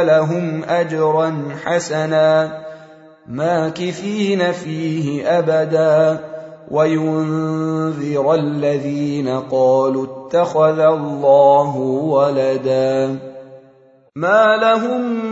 لهم أجرا حسنا. ماكثين فيه أبدا. وينذر الذين قالوا اتخذ الله ولدا. ما لهم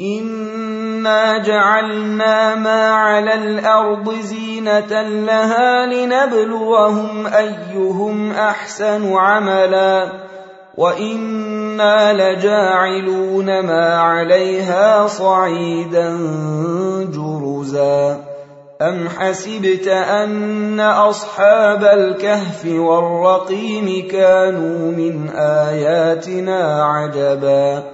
انا جعلنا ما على الأرض زينه لها لنبلوهم ايهم احسن عملا وأنا لجاعلون ما عليها صعيدا جرزا ام حسبت ان اصحاب الكهف والرقيم كانوا من اياتنا عجبا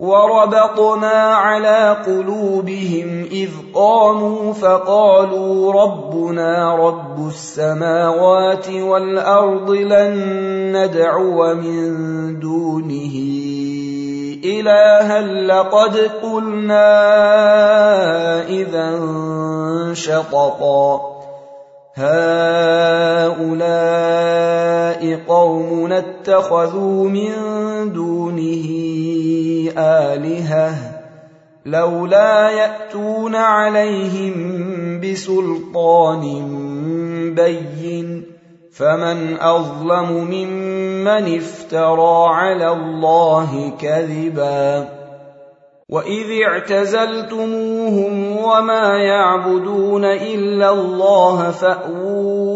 وربطنا على قلوبهم إذ قاموا فقالوا ربنا رب السماوات والأرض لن ندعو من دونه إلها لقد قلنا إذا شططا هؤلاء قوم اتخذوا من دونه آلهة لولا يأتون عليهم بسلطان بين فمن أظلم ممن افترى على الله كذبا وإذ اعتزلتموهم وما يعبدون إلا الله فأووا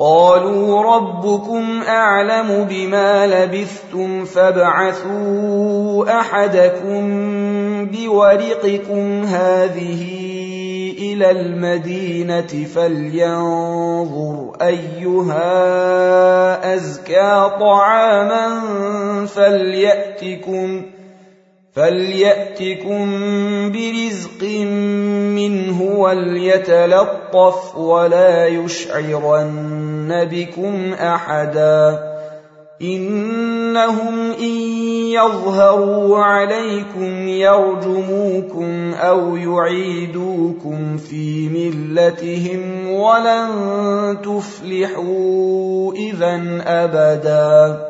قالوا ربكم أعلم بما لبثتم فابعثوا أحدكم بورقكم هذه إلى المدينة فلينظر أيها أزكى طعاما فليأتكم فليأتكم برزق منه وليتلطف ولا يشعرن بكم أحدا إنهم إن يظهروا عليكم يرجموكم أو يعيدوكم في ملتهم ولن تفلحوا إذا أبدا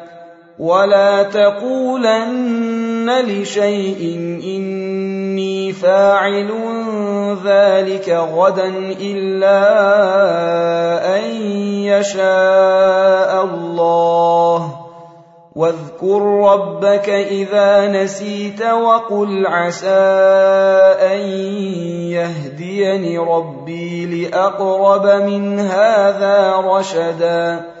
ولا تقولن لشيء اني فاعل ذلك غدا الا ان يشاء الله واذكر ربك اذا نسيت وقل عسى ان يهديني ربي لاقرب من هذا رشدا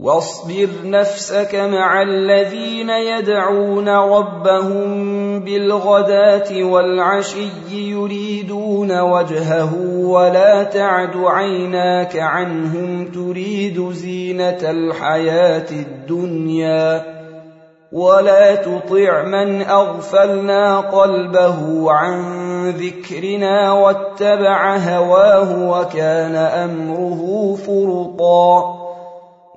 واصبر نفسك مع الذين يدعون ربهم بالغداة والعشي يريدون وجهه ولا تعد عيناك عنهم تريد زينة الحياة الدنيا ولا تطع من أغفلنا قلبه عن ذكرنا واتبع هواه وكان أمره فرطا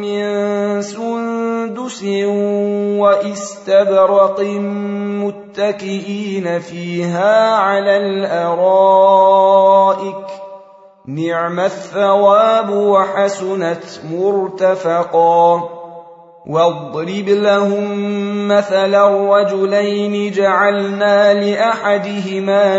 من سندس واستبرق متكئين فيها على الأرائك. نعم الثواب وحسنت مرتفقا. واضرب لهم مثلا رجلين جعلنا لأحدهما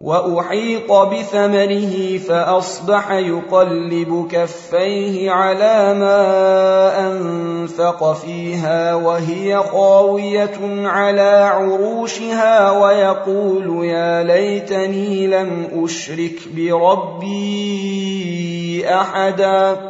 وأحيط بثمره فأصبح يقلب كفيه على ما أنفق فيها وهي خاوية على عروشها ويقول يا ليتني لم أشرك بربي أحدا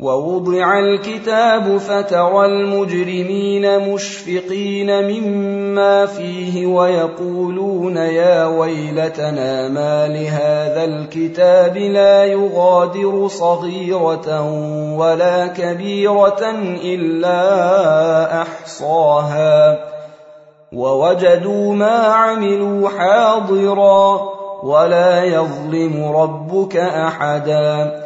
ووضع الكتاب فترى المجرمين مشفقين مما فيه ويقولون يا ويلتنا ما لهذا الكتاب لا يغادر صغيرة ولا كبيرة إلا أحصاها. ووجدوا ما عملوا حاضرا ولا يظلم ربك أحدا.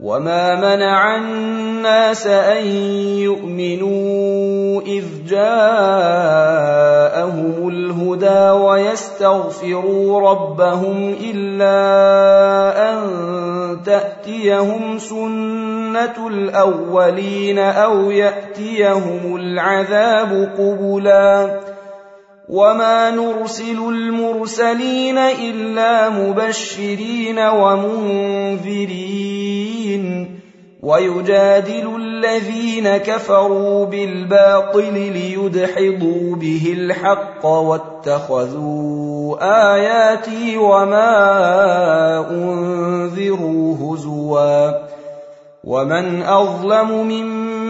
وما منع الناس ان يؤمنوا اذ جاءهم الهدى ويستغفروا ربهم الا ان تاتيهم سنه الاولين أو ياتيهم العذاب قبلا وما نرسل المرسلين الا مبشرين ومنذرين ويجادل الذين كفروا بالباطل ليدحضوا به الحق واتخذوا اياتي وما انذروا هزوا ومن اظلم ممن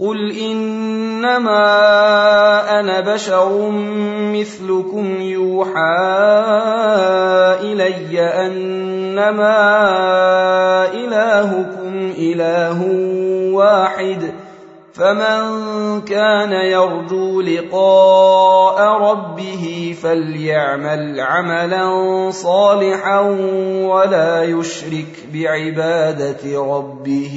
قل انما أنا بشر مثلكم يوحى الي انما الهكم اله واحد فمن كان يرجو لقاء ربه فليعمل عملا صالحا ولا يشرك بعباده ربه